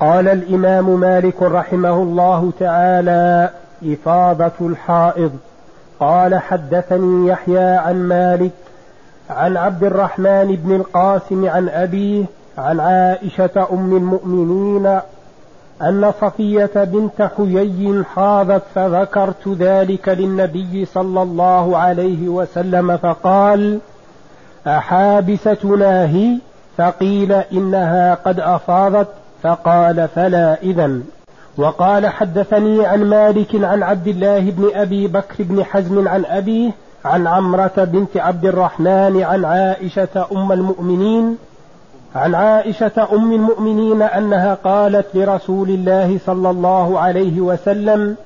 قال الإمام مالك رحمه الله تعالى إفاضة الحائض. قال حدثني يحيى عن مالك عن عبد الرحمن بن القاسم عن أبيه عن عائشة أم المؤمنين أن صفية بنت حيي حاضت فذكرت ذلك للنبي صلى الله عليه وسلم فقال أحابستنا هي؟ فقيل إنها قد أفاضت. فقال فلا إذن. وقال حدثني عن مالك عن عبد الله بن أبي بكر بن حزم عن أبيه عن عمرة بنت عبد الرحمن عن عائشة أم المؤمنين عن عائشة أم المؤمنين أنها قالت لرسول الله صلى الله عليه وسلم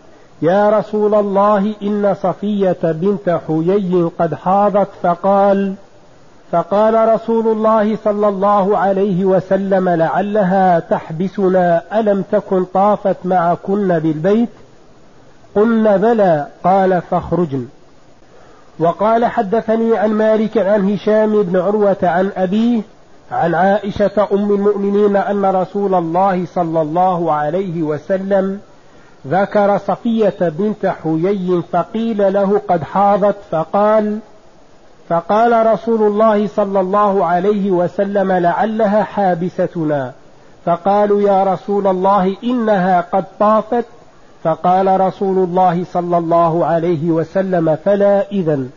يا رسول الله إن صفية بنت حيي قد حاضت فقال فقال رسول الله صلى الله عليه وسلم لعلها تحبسنا ألم تكن طافت معكن بالبيت؟ قلنا بلى قال فاخرجن. وقال حدثني عن مالك عن هشام بن عروة عن أبيه عن عائشة أم المؤمنين أن رسول الله صلى الله عليه وسلم ذكر صفية بنت حيي فقيل له قد حاضت فقال فقال رسول الله صلى الله عليه وسلم لعلها حابستنا. فقالوا يا رسول الله إنها قد طافت. فقال رسول الله صلى الله عليه وسلم فلا إذن.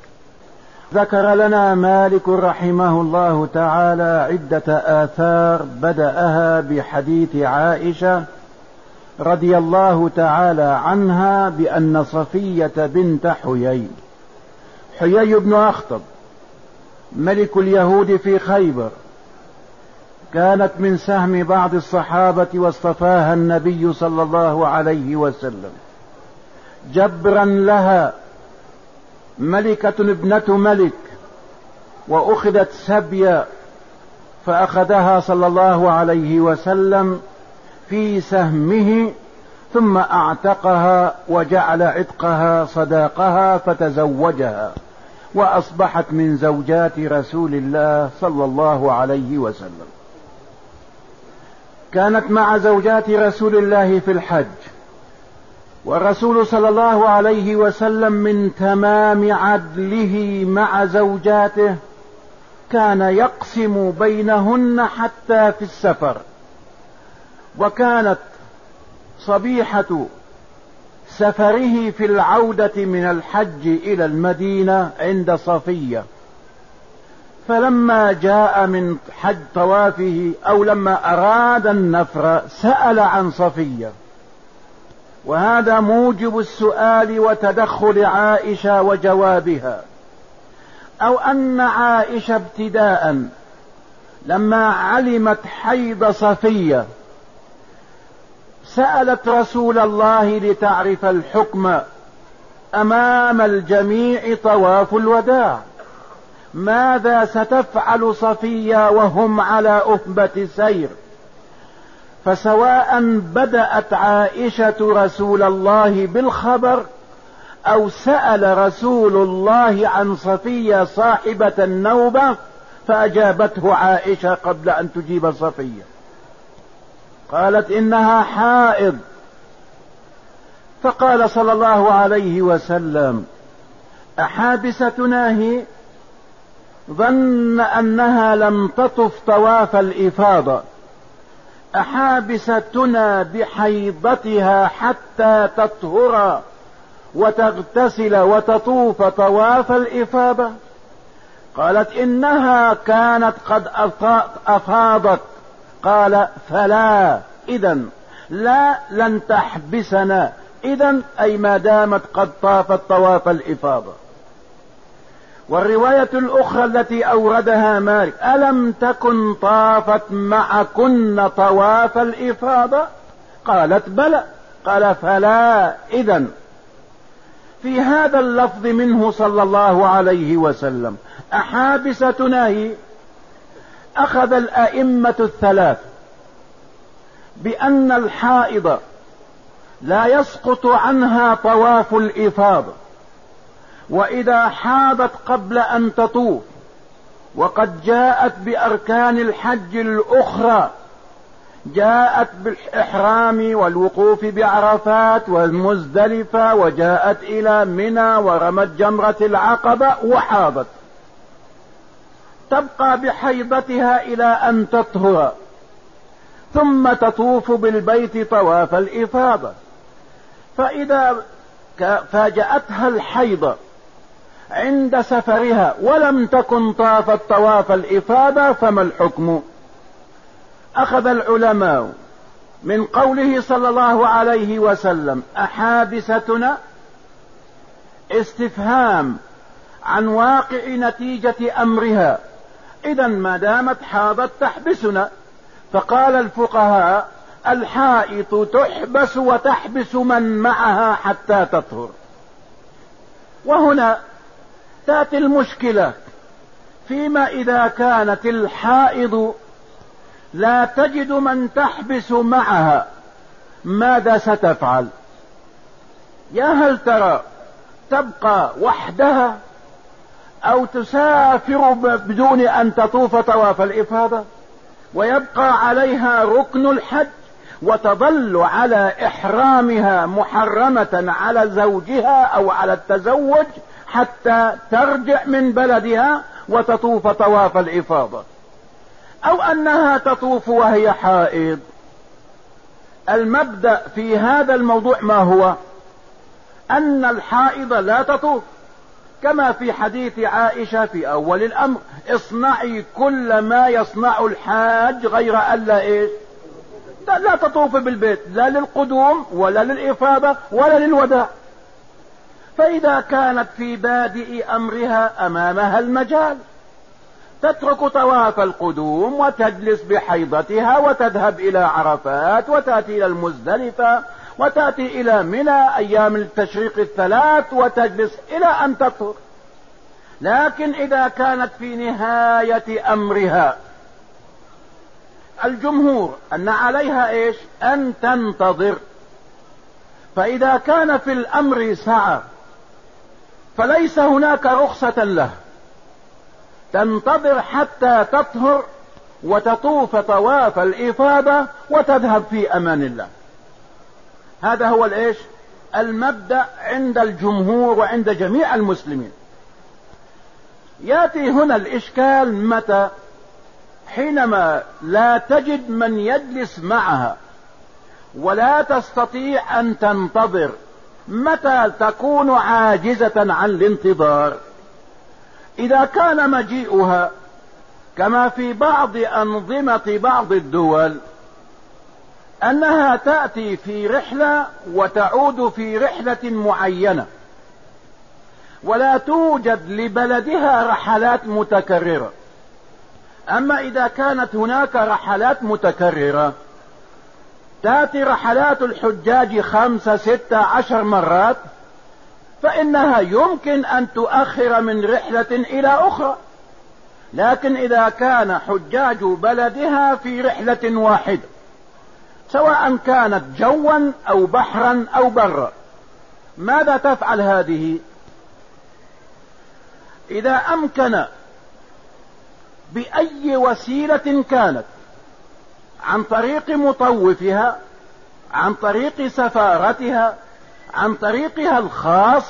ذكر لنا مالك رحمه الله تعالى عدة آثار بدأها بحديث عائشة رضي الله تعالى عنها بأن صفية بنت حيي. حيي بن أخطب ملك اليهود في خيبر. كانت من سهم بعض الصحابة واصطفاها النبي صلى الله عليه وسلم. جبرا لها ملكة ابنة ملك وأخذت سبيا فأخذها صلى الله عليه وسلم في سهمه ثم أعتقها وجعل عتقها صداقها فتزوجها. وأصبحت من زوجات رسول الله صلى الله عليه وسلم. كانت مع زوجات رسول الله في الحج. والرسول صلى الله عليه وسلم من تمام عدله مع زوجاته كان يقسم بينهن حتى في السفر. وكانت صبيحة سفره في العودة من الحج إلى المدينة عند صفية. فلما جاء من حج طوافه أو لما أراد النفر سأل عن صفية. وهذا موجب السؤال وتدخل عائشة وجوابها. أو أن عائشة ابتداء لما علمت حيض صفية سألت رسول الله لتعرف الحكم أمام الجميع طواف الوداع. ماذا ستفعل صفية وهم على أهبة سير؟ فسواء بدأت عائشة رسول الله بالخبر أو سأل رسول الله عن صفية صاحبة النوبة فأجابته عائشة قبل أن تجيب صفية. قالت إنها حائض. فقال صلى الله عليه وسلم أحابستنا هي؟ ظن أنها لم تطف طواف الإفاضة. أحابستنا بحيضتها حتى تطهر وتغتسل وتطوف طواف الإفاضة. قالت إنها كانت قد أفاضت قال فلا إذا لا لن تحبسنا. إذا أي ما دامت قد طافت طواف الإفاضة. والرواية الأخرى التي أوردها مالك ألم تكن طافت معكن طواف الإفاضة؟ قالت بلى. قال فلا إذا في هذا اللفظ منه صلى الله عليه وسلم. أحابستنا هي؟ أخذ الأئمة الثلاث بأن الحائض لا يسقط عنها طواف الإفاضة وإذا حاضت قبل أن تطوف وقد جاءت بأركان الحج الأخرى جاءت بالإحرام والوقوف بعرفات والمزدلفة وجاءت إلى منى ورمت جمرة العقبة وحاضت. تبقى بحيضتها إلى أن تطهر ثم تطوف بالبيت طواف الإفاضة. فإذا فاجأتها الحيض عند سفرها ولم تكن طافت طواف الإفاضة فما الحكم؟ أخذ العلماء من قوله صلى الله عليه وسلم أحادثتنا استفهام عن واقع نتيجة أمرها. إذا ما دامت حاضت تحبسنا. فقال الفقهاء الحائط تحبس وتحبس من معها حتى تطهر. وهنا تأتي المشكلة فيما إذا كانت الحائض لا تجد من تحبس معها ماذا ستفعل؟ يا هل ترى تبقى وحدها؟ أو تسافر بدون أن تطوف طواف الإفاضة ويبقى عليها ركن الحج وتظل على إحرامها محرمة على زوجها أو على التزوج حتى ترجع من بلدها وتطوف طواف الإفاضة. أو أنها تطوف وهي حائض. المبدأ في هذا الموضوع ما هو؟ أن الحائض لا تطوف. كما في حديث عائشة في أول الأمر اصنعي كل ما يصنع الحاج غير ألا إيش لا تطوف بالبيت لا للقدوم ولا للإفاضة ولا للوداع. فإذا كانت في بادئ أمرها أمامها المجال تترك طواف القدوم وتجلس بحيضتها وتذهب إلى عرفات وتأتي إلى المزدلفة. وتأتي إلى منى أيام التشريق الثلاث وتجلس إلى أن تطهر. لكن إذا كانت في نهاية أمرها الجمهور أن عليها إيش؟ أن تنتظر. فإذا كان في الأمر سعة فليس هناك رخصة له. تنتظر حتى تطهر وتطوف طواف الإفاضة وتذهب في أمان الله. هذا هو الإيش؟ المبدأ عند الجمهور وعند جميع المسلمين. يأتي هنا الإشكال متى؟ حينما لا تجد من يجلس معها ولا تستطيع أن تنتظر متى تكون عاجزة عن الانتظار. إذا كان مجيئها كما في بعض أنظمة بعض الدول أنها تأتي في رحلة وتعود في رحلة معينة. ولا توجد لبلدها رحلات متكررة. أما إذا كانت هناك رحلات متكررة تأتي رحلات الحجاج خمسة ستة عشر مرات فإنها يمكن أن تؤخر من رحلة إلى أخرى. لكن إذا كان حجاج بلدها في رحلة واحدة. سواء كانت جوا أو بحرا أو برا. ماذا تفعل هذه؟ إذا أمكن بأي وسيلة كانت عن طريق مطوفها عن طريق سفارتها عن طريقها الخاص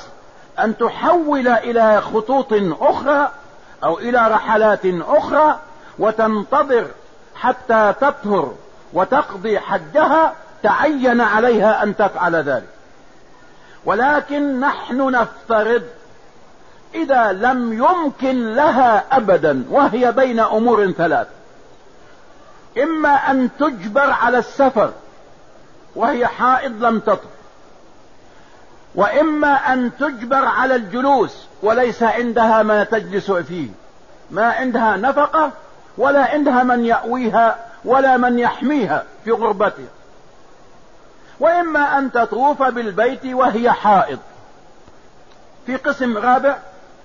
أن تحول إلى خطوط أخرى أو إلى رحلات أخرى وتنتظر حتى تطهر. وتقضي حجها تعين عليها أن تفعل ذلك. ولكن نحن نفترض إذا لم يمكن لها ابدا وهي بين أمور ثلاث. إما أن تجبر على السفر وهي حائض لم تطر وإما أن تجبر على الجلوس وليس عندها ما تجلس فيه. ما عندها نفقة ولا عندها من يأويها ولا من يحميها في غربتها. وإما أن تطوف بالبيت وهي حائض. في قسم رابع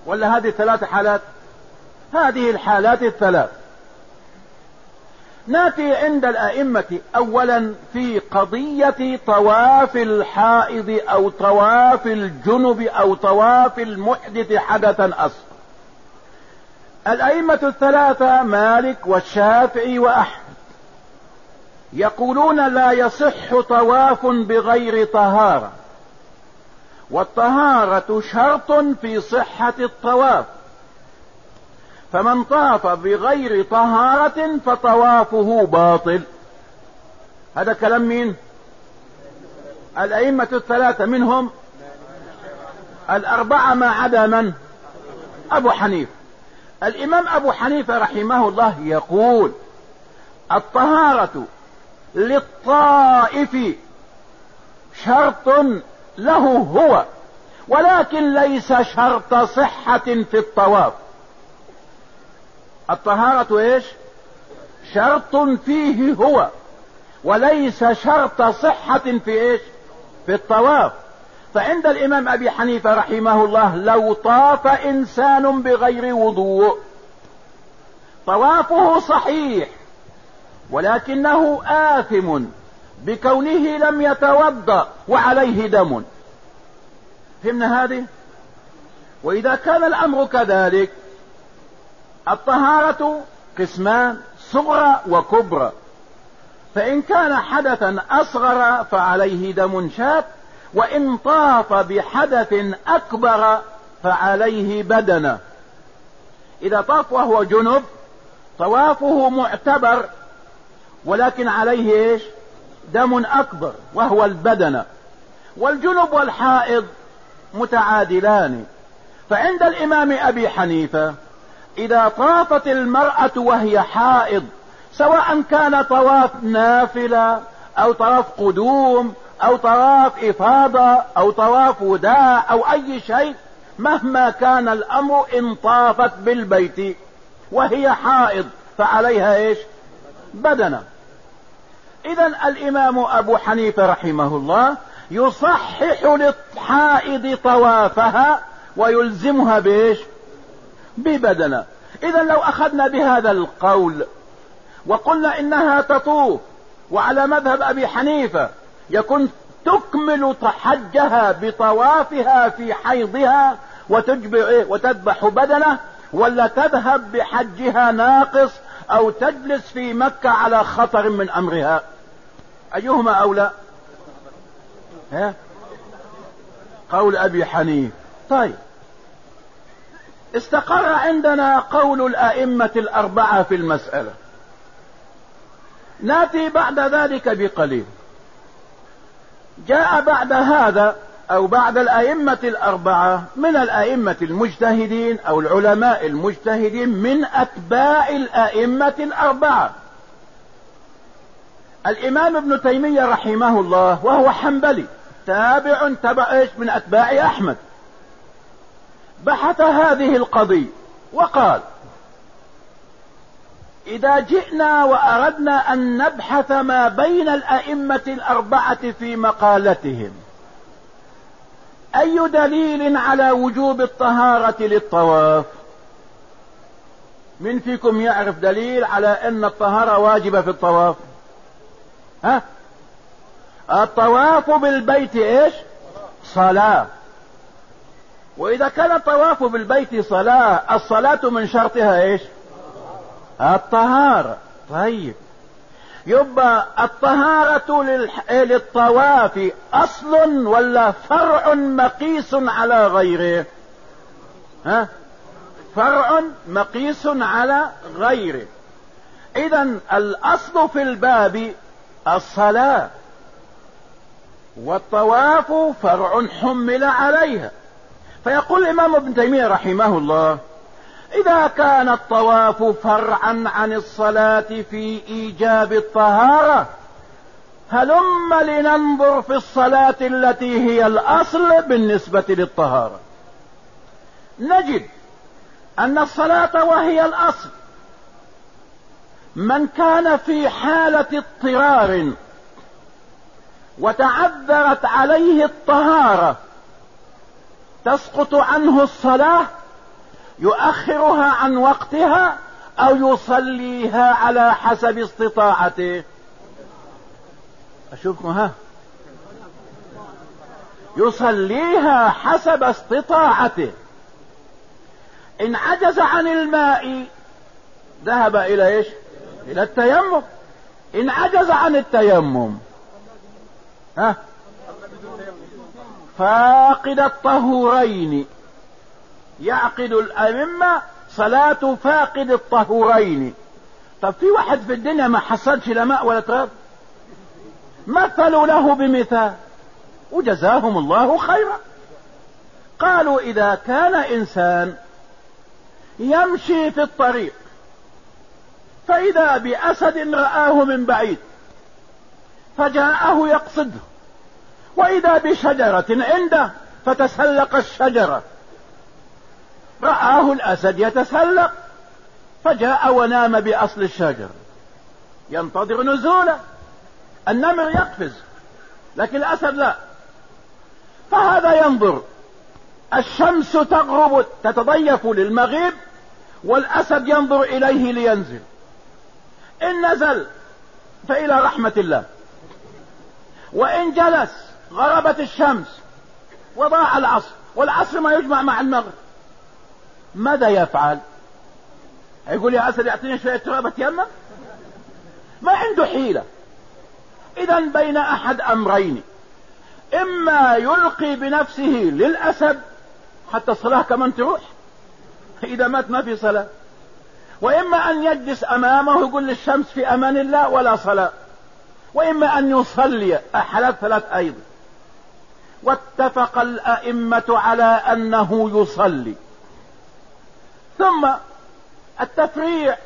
ولا هذه ثلاث حالات؟ هذه الحالات الثلاث. نأتي عند الأئمة اولا في قضية طواف الحائض أو طواف الجنب أو طواف المحدث حدثا أصلا الأئمة الثلاثة مالك والشافعي وأحمد. يقولون لا يصح طواف بغير طهارة. والطهارة شرط في صحة الطواف. فمن طاف بغير طهارة فطوافه باطل. هذا كلام مين؟ الأئمة الثلاثة منهم الأربعة ما عدا من؟ أبو حنيفة. الإمام أبو حنيفة رحمه الله يقول الطهارة للطائف شرط له هو ولكن ليس شرط صحة في الطواف. الطهارة إيش؟ شرط فيه هو وليس شرط صحة في إيش؟ في الطواف. فعند الإمام أبي حنيفة رحمه الله لو طاف إنسان بغير وضوء طوافه صحيح ولكنه آثم بكونه لم يتوضأ وعليه دم. فهمنا هذه؟ وإذا كان الأمر كذلك الطهارة قسمان صغرى وكبرى. فإن كان حدثا أصغر فعليه دم شاب وإن طاف بحدث أكبر فعليه بدنه إذا طاف وهو جنب طوافه معتبر ولكن عليه إيش؟ دم أكبر وهو البدن. والجنب والحائض متعادلان. فعند الإمام أبي حنيفة إذا طافت المرأة وهي حائض سواء كان طواف نافلة أو طواف قدوم أو طواف إفاضة أو طواف وداع أو أي شيء مهما كان الأمر إن طافت بالبيت وهي حائض فعليها إيش؟ بدنة. إذا الإمام أبو حنيفة رحمه الله يصحح للحائض طوافها ويلزمها بإيش ببدنة إذا لو أخذنا بهذا القول وقلنا إنها تطوف وعلى مذهب أبي حنيفة يكون تكمل حجها بطوافها في حيضها وتجبع إيه؟ وتذبح بدنه ولا تذهب بحجها ناقص أو تجلس في مكة على خطر من أمرها. أيهما أولى؟ ها؟ قول أبي حنيف. طيب. استقر عندنا قول الأئمة الأربعة في المسألة. نأتي بعد ذلك بقليل. جاء بعد هذا أو بعد الأئمة الأربعة من الأئمة المجتهدين أو العلماء المجتهدين من أتباع الأئمة الأربعة. الإمام ابن تيمية رحمه الله وهو حنبلي تابع تبع إيش؟ من أتباع أحمد. بحث هذه القضية وقال إذا جئنا وأردنا أن نبحث ما بين الأئمة الأربعة في مقالتهم أي دليل على وجوب الطهارة للطواف؟ من فيكم يعرف دليل على أن الطهارة واجبة في الطواف؟ ها؟ الطواف بالبيت إيش؟ صلاة. وإذا كان الطواف بالبيت صلاة الصلاة من شرطها إيش؟ الطهارة. طيب. يبقى الطهارة للطواف أصل ولا فرع مقيس على غيره؟ ها؟ فرع مقيس على غيره. اذا الأصل في الباب الصلاة والطواف فرع حمل عليها. فيقول الإمام ابن تيمية رحمه الله إذا كان الطواف فرعا عن الصلاة في إيجاب الطهارة هلم لننظر في الصلاة التي هي الأصل بالنسبة للطهارة. نجد أن الصلاة وهي الأصل. من كان في حالة اضطرار وتعذرت عليه الطهارة تسقط عنه الصلاة يؤخرها عن وقتها أو يصليها على حسب استطاعته. أشوفكم ها. يصليها حسب استطاعته. إن عجز عن الماء ذهب إلى إيش؟ إلى التيمم. إن عجز عن التيمم. ها؟ فاقد الطهورين. يعقد الأئمة صلاة فاقد الطهورين. طب في واحد في الدنيا ما حصلش لا ماء ولا تراب؟ مثلوا له بمثال. وجزاهم الله خيرا. قالوا إذا كان إنسان يمشي في الطريق فإذا بأسد رآه من بعيد فجاءه يقصده. وإذا بشجرة عنده فتسلق الشجرة. رآه الأسد يتسلق فجاء ونام بأصل الشجر ينتظر نزوله النمر يقفز لكن الأسد لا. فهذا ينظر الشمس تغرب تتضيف للمغيب والأسد ينظر إليه لينزل. إن نزل فإلى رحمة الله. وإن جلس غربت الشمس وضاع العصر والعصر ما يجمع مع المغرب. ماذا يفعل؟ يقول يا أسد يعطيني شوية تراب أتيمم؟ ما عنده حيلة. إذا بين أحد أمرين. إما يلقي بنفسه للأسد حتى الصلاة كمان تروح إذا مات ما في صلاة. وإما أن يجلس أمامه ويقول للشمس في أمان الله ولا صلاة. وإما أن يصلي أحلت ثلاث أيضا. واتفق الأئمة على أنه يصلي. ثم التفريع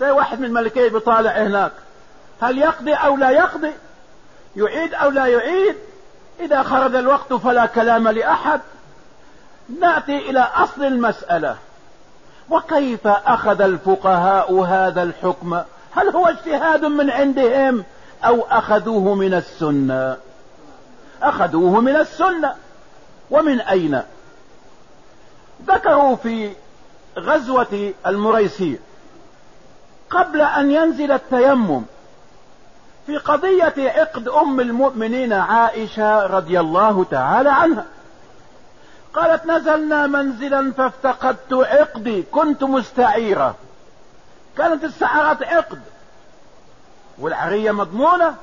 زي واحد من الملكين بيطالع هناك. هل يقضي أو لا يقضي؟ يعيد أو لا يعيد؟ إذا خرج الوقت فلا كلام لأحد. نأتي إلى أصل المسألة. وكيف أخذ الفقهاء هذا الحكم؟ هل هو اجتهاد من عندهم أو أخذوه من السنة؟ أخذوه من السنة. ومن أين؟ ذكروا في غزوة المريسية قبل أن ينزل التيمم في قضية عقد أم المؤمنين عائشة رضي الله تعالى عنها. قالت نزلنا منزلا فافتقدت عقدي كنت مستعيرة. كانت استعارت عقد والعرية مضمونة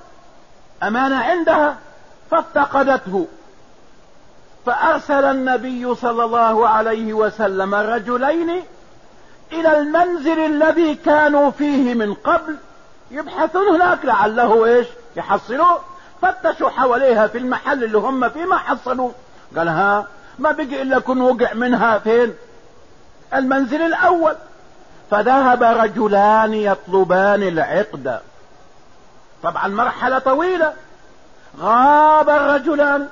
أمانة عندها فافتقدته. فأرسل النبي صلى الله عليه وسلم رجلين إلى المنزل الذي كانوا فيه من قبل يبحثون هناك لعله إيش؟ يحصلوه فتشوا حواليها في المحل اللي هم فيه ما حصلوه قال ها ما بقي إلا كن وقع منها فين المنزل الأول. فذهب رجلان يطلبان العقد. طبعا مرحلة طويلة. غاب الرجلان.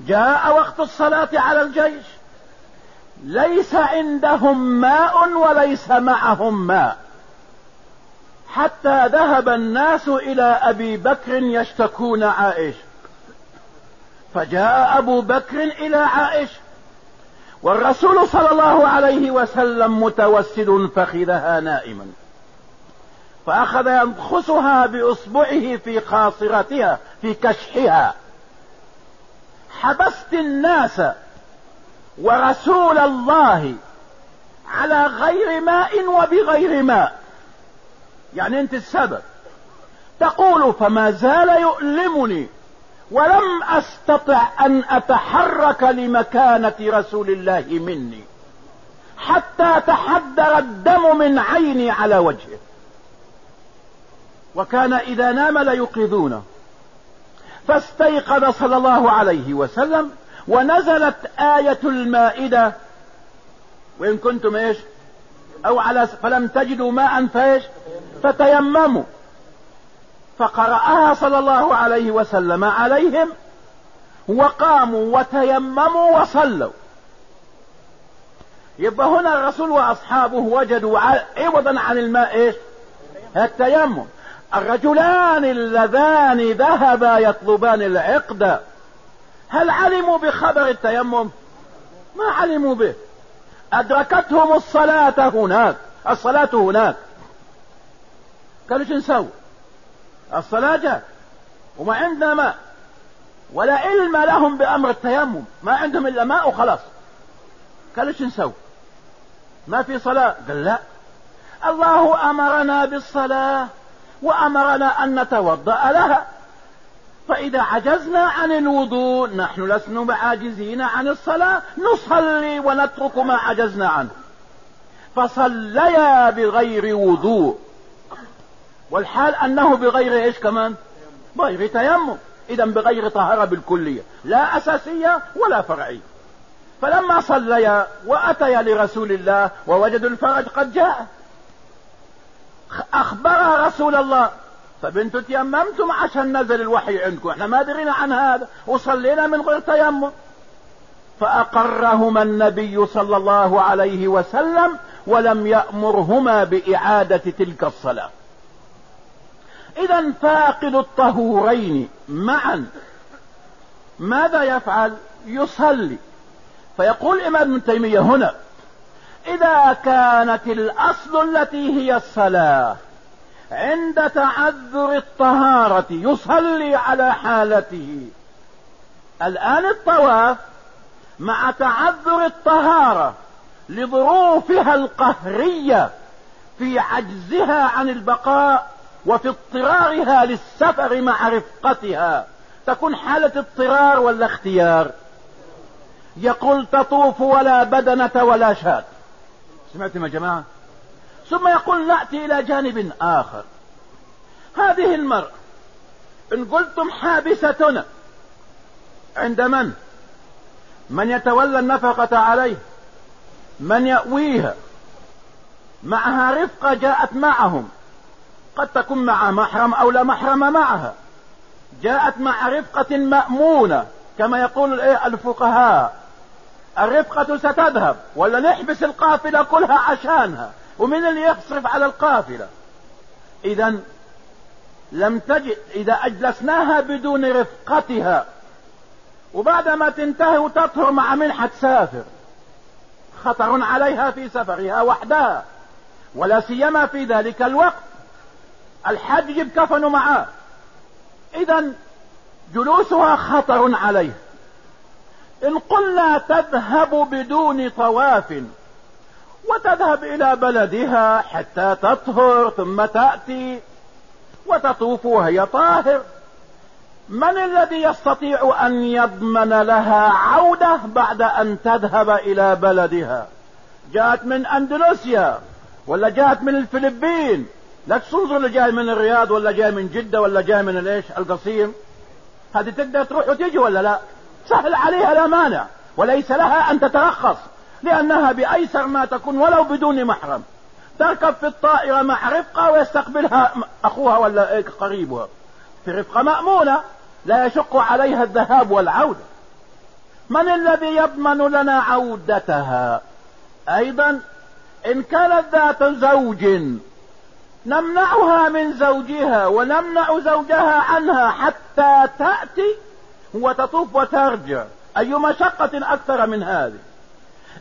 جاء وقت الصلاة على الجيش. ليس عندهم ماء وليس معهم ماء. حتى ذهب الناس إلى أبي بكر يشتكون عائشة فجاء أبو بكر إلى عائشة والرسول صلى الله عليه وسلم متوسد فخذها نائما. فأخذ ينخسها بأصبعه في خاصرتها في كشحها. حبست الناس ورسول الله على غير ماء وبغير ماء. يعني انت السبب. تقول فما زال يؤلمني ولم أستطع أن أتحرك لمكانة رسول الله مني حتى تحدر الدم من عيني على وجهه. وكان إذا نام ليوقظونه. فاستيقظ صلى الله عليه وسلم ونزلت آية المائدة. وإن كنتم إيش؟ أو على فلم تجدوا ماء فإيش؟ فتيمموا. فقرأها صلى الله عليه وسلم عليهم وقاموا وتيمموا وصلوا. يبقى هنا الرسول وأصحابه وجدوا عوضا عن الماء إيش؟ التيمم. الرجلان اللذان ذهبا يطلبان العقد. هل علموا بخبر التيمم؟ ما علموا به. أدركتهم الصلاة هناك. الصلاة هناك. قالوا شو نسوي؟ الصلاة جاء وما عندنا ماء. ولا علم لهم بأمر التيمم. ما عندهم إلا ماء وخلاص. قالوا شو نسوي؟ ما في صلاة. قال لا. الله أمرنا بالصلاة. وأمرنا أن نتوضأ لها. فإذا عجزنا عن الوضوء نحن لسنا بعاجزين عن الصلاة نصلي ونترك ما عجزنا عنه. فصليا بغير وضوء. والحال أنه بغير إيش كمان؟ بغير تيمم. إذا بغير طهارة بالكلية. لا أساسية ولا فرعية. فلما صليا وأتيا لرسول الله ووجدوا الفرج قد جاء. أخبرها رسول الله. فبنتوا تيممتم عشان نزل الوحي عندكم. إحنا ما درينا عن هذا. وصلينا من غير تيمم. فأقرهما النبي صلى الله عليه وسلم ولم يأمرهما بإعادة تلك الصلاة. إذا فاقد الطهورين معا. ماذا يفعل؟ يصلي. فيقول الإمام ابن تيمية هنا إذا كانت الأصل التي هي الصلاة عند تعذر الطهارة يصلي على حالته. الآن الطواف مع تعذر الطهارة لظروفها القهرية في عجزها عن البقاء وفي اضطرارها للسفر مع رفقتها. تكون حالة اضطرار ولا اختيار؟ يقول تطوف ولا بدنة ولا شاة. سمعتم يا جماعة؟ ثم يقول نأتي إلى جانب آخر. هذه المرأة إن قلتم حابستنا عند من؟ من يتولى النفقة عليه؟ من يأويها؟ معها رفقة جاءت معهم. قد تكون مع محرم أو لا محرم معها. جاءت مع رفقة مأمونة كما يقول الفقهاء. الرفقة ستذهب ولا نحبس القافلة كلها عشانها ومن اللي يصرف على القافلة؟ اذا لم تجد إذا أجلسناها بدون رفقتها وبعد ما تنتهي وتطهر مع من حتسافر خطر عليها في سفرها وحدها ولا سيما في ذلك الوقت الحج يجيب كفن معاه. اذا جلوسها خطر عليه. إن قلنا تذهب بدون طواف وتذهب إلى بلدها حتى تطهر ثم تأتي وتطوف وهي طاهر. من الذي يستطيع أن يضمن لها عودة بعد أن تذهب إلى بلدها؟ جاءت من اندونيسيا ولا جاءت من الفلبين؟ لا تنظر اللي جاي من الرياض ولا جاي من جدة ولا جاي من الايش القصيم. هذه تقدر تروح وتيجي ولا لا؟ سهل عليها لا مانع وليس لها أن تترخص لأنها بأيسر ما تكون ولو بدون محرم. تركب في الطائرة مع رفقة ويستقبلها أخوها ولا قريبها. في رفقة مأمونة لا يشق عليها الذهاب والعودة. من الذي يضمن لنا عودتها؟ أيضا إن كانت ذات زوج نمنعها من زوجها ونمنع زوجها عنها حتى تأتي وتطوف وترجع. أي مشقة أكثر من هذه.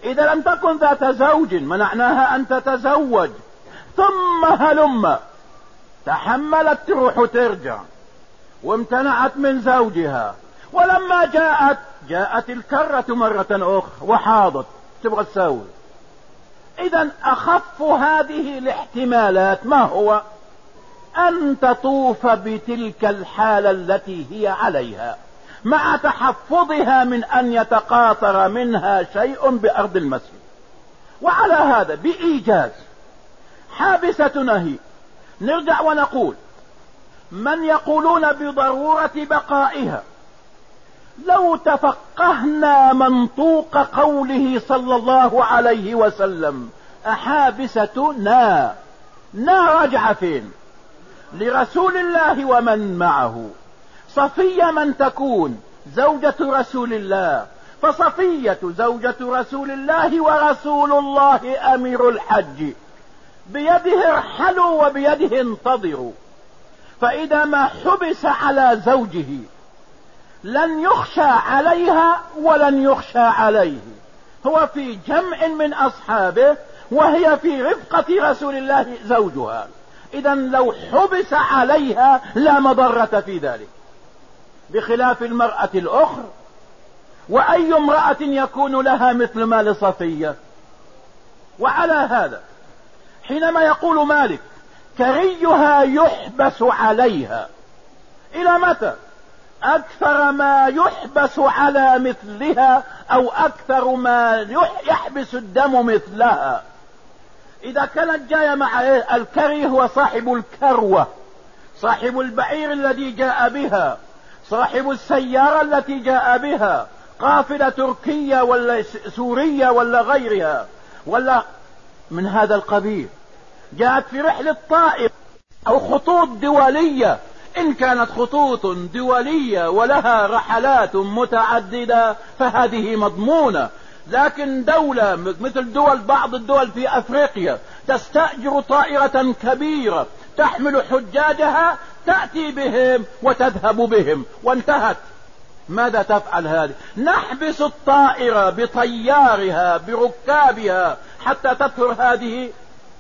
إذا لم تكن ذات زوج منعناها أن تتزوج. ثم هلم. تحملت تروح وترجع وامتنعت من زوجها. ولما جاءت جاءت الكرة مرة أخرى وحاضت. تبغى تسوي. اذا أخف هذه الاحتمالات ما هو؟ أن تطوف بتلك الحالة التي هي عليها. مع تحفظها من أن يتقاطر منها شيء بأرض المسجد. وعلى هذا بإيجاز. حابسة نهي نرجع ونقول من يقولون بضرورة بقائها لو تفقهنا منطوق قوله صلى الله عليه وسلم احابسة نا نا رجع فين؟ لرسول الله ومن معه. صفية من تكون زوجة رسول الله فصفية زوجة رسول الله ورسول الله أمير الحج. بيده ارحلوا وبيده انتظروا. فإذا ما حبس على زوجه لن يخشى عليها ولن يخشى عليه. هو في جمع من أصحابه وهي في رفقة رسول الله زوجها. اذا لو حبس عليها لا مضرة في ذلك. بخلاف المرأة الأخرى. وأي امرأة يكون لها مثل ما لصفية وعلى هذا حينما يقول مالك كريها يحبس عليها. إلى متى؟ أكثر ما يحبس على مثلها أو أكثر ما يحبس الدم مثلها. إذا كانت جاية مع؟ الكري هو صاحب الكروة صاحب البعير الذي جاء بها صاحب السيارة التي جاء بها قافلة تركية ولا سورية ولا غيرها ولا من هذا القبيل. جاءت في رحلة طائف أو خطوط دولية. إن كانت خطوط دولية ولها رحلات متعددة فهذه مضمونة. لكن دولة مثل دول بعض الدول في أفريقيا تستأجر طائرة كبيرة تحمل حجاجها تأتي بهم وتذهب بهم. وانتهت. ماذا تفعل هذه؟ نحبس الطائرة بطيارها بركابها. حتى تطهر هذه.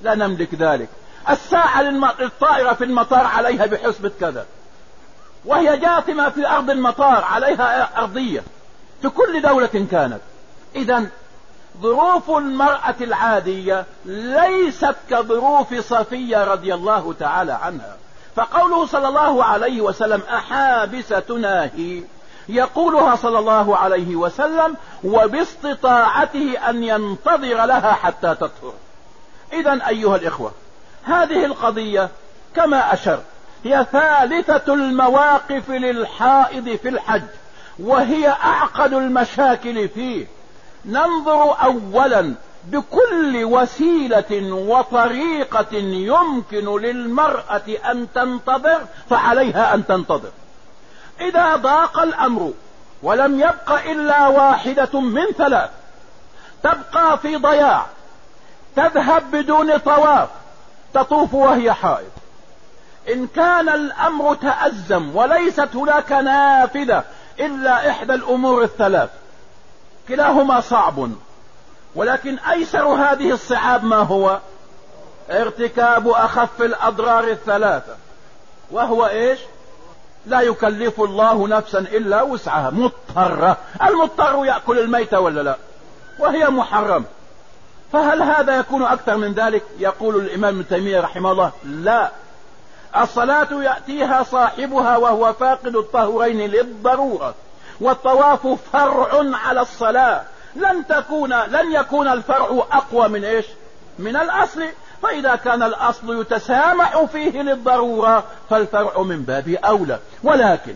لا نملك ذلك. الساعة للطائرة في المطار عليها بحسبة كذا. وهي جاثمة في أرض المطار عليها أرضية. في كل دولة كانت. إذا ظروف المرأة العادية ليست كظروف صفية رضي الله تعالى عنها. فقوله صلى الله عليه وسلم أحابس تناهي يقولها صلى الله عليه وسلم وباستطاعته أن ينتظر لها حتى تطهر. إذا أيها الإخوة هذه القضية كما أشر هي ثالثة المواقف للحائض في الحج وهي أعقد المشاكل فيه. ننظر أولا بكل وسيلة وطريقة يمكن للمرأة أن تنتظر فعليها أن تنتظر. إذا ضاق الأمر ولم يبق إلا واحدة من ثلاث تبقى في ضياع تذهب بدون طواف تطوف وهي حائض. إن كان الأمر تأزم وليست هناك نافذة إلا إحدى الأمور الثلاث كلاهما صعب. ولكن أيسر هذه الصعاب ما هو؟ ارتكاب أخف الأضرار الثلاثة. وهو إيش؟ لا يكلف الله نفسا إلا وسعها. مضطرة. المضطر يأكل الميت ولا لا؟ وهي محرم. فهل هذا يكون أكثر من ذلك؟ يقول الإمام ابن تيمية رحمه الله لا. الصلاة يأتيها صاحبها وهو فاقد الطهورين للضرورة والطواف فرع على الصلاة. لن تكون لن يكون الفرع أقوى من إيش؟ من الأصل. فإذا كان الأصل يتسامح فيه للضرورة فالفرع من باب أولى. ولكن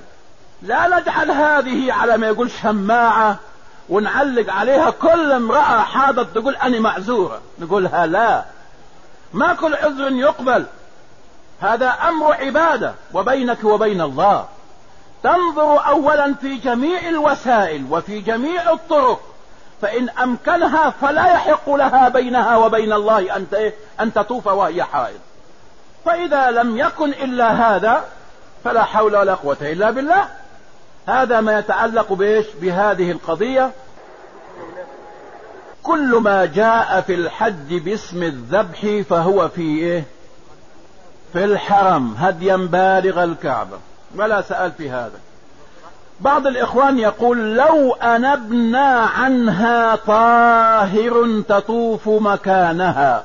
لا نجعل هذه على ما يقول شماعة ونعلق عليها كل امرأة حاضت تقول أنا معذورة. نقولها لا. ما كل عذر يقبل. هذا أمر عبادة وبينك وبين الله. تنظر أولا في جميع الوسائل وفي جميع الطرق. فإن أمكنها فلا يحق لها بينها وبين الله أن أن تطوف وهي حائض. فإذا لم يكن إلا هذا فلا حول ولا قوة إلا بالله. هذا ما يتعلق بإيش؟ بهذه القضية. كل ما جاء في الحج باسم الذبح فهو في إيه؟ في الحرم هديا بالغ الكعبة. ولا سأل في هذا. بعض الإخوان يقول لو أنبنا عنها طاهر تطوف مكانها.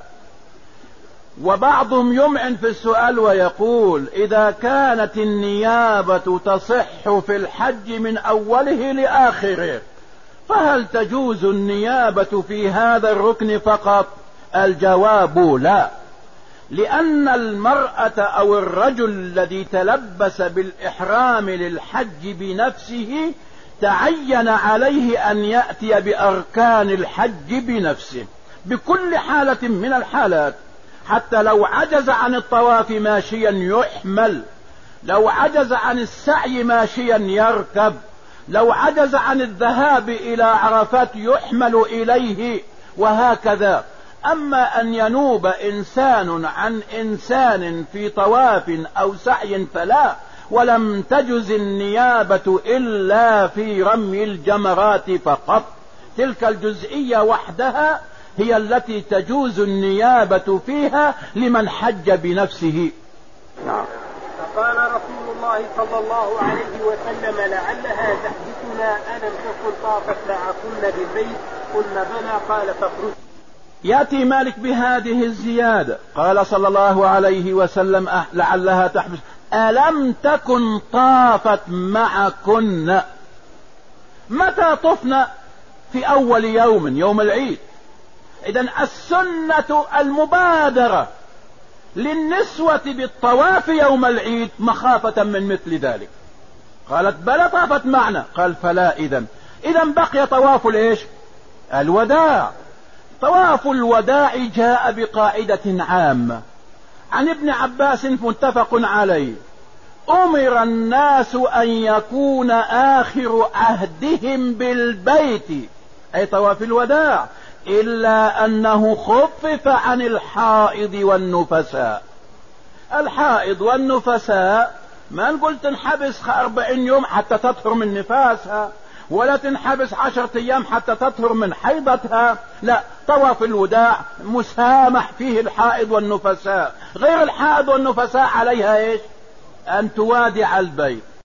وبعضهم يمعن في السؤال ويقول إذا كانت النيابة تصح في الحج من أوله لآخره فهل تجوز النيابة في هذا الركن فقط؟ الجواب لا. لأن المرأة أو الرجل الذي تلبس بالإحرام للحج بنفسه تعين عليه أن يأتي بأركان الحج بنفسه بكل حالة من الحالات حتى لو عجز عن الطواف ماشيا يحمل لو عجز عن السعي ماشيا يركب لو عجز عن الذهاب إلى عرفات يحمل إليه وهكذا. أما أن ينوب إنسان عن إنسان في طواف أو سعي فلا ولم تجز النيابة إلا في رمي الجمرات فقط. تلك الجزئية وحدها هي التي تجوز النيابة فيها لمن حج بنفسه. نعم. فقال رسول الله صلى الله عليه وسلم لعلها تحدثنا ألم تكن طافت معكن بالبيت؟ قلنا بلى. قال فاخرج يأتي مالك بهذه الزيادة. قال صلى الله عليه وسلم أه لعلها تحبس. ألم تكن طافت معكن؟ متى طفنا في أول يوم يوم العيد؟ إذا السنة المبادرة للنسوة بالطواف يوم العيد مخافة من مثل ذلك. قالت بلى طافت معنا. قال فلا إذا إذا بقي طواف الإيش الوداع. طواف الوداع جاء بقاعدة عامة. عن ابن عباس متفق عليه. أمر الناس أن يكون آخر عهدهم بالبيت. أي طواف الوداع. إلا أنه خفف عن الحائض والنفساء. الحائض والنفساء ما نقول تنحبس أربعين يوم حتى تطهر من نفاسها. ولا تنحبس عشرة أيام حتى تطهر من حيضتها. لا طواف الوداع مسامح فيه الحائض والنفساء. غير الحائض والنفساء عليها إيش؟ أن توادع البيت.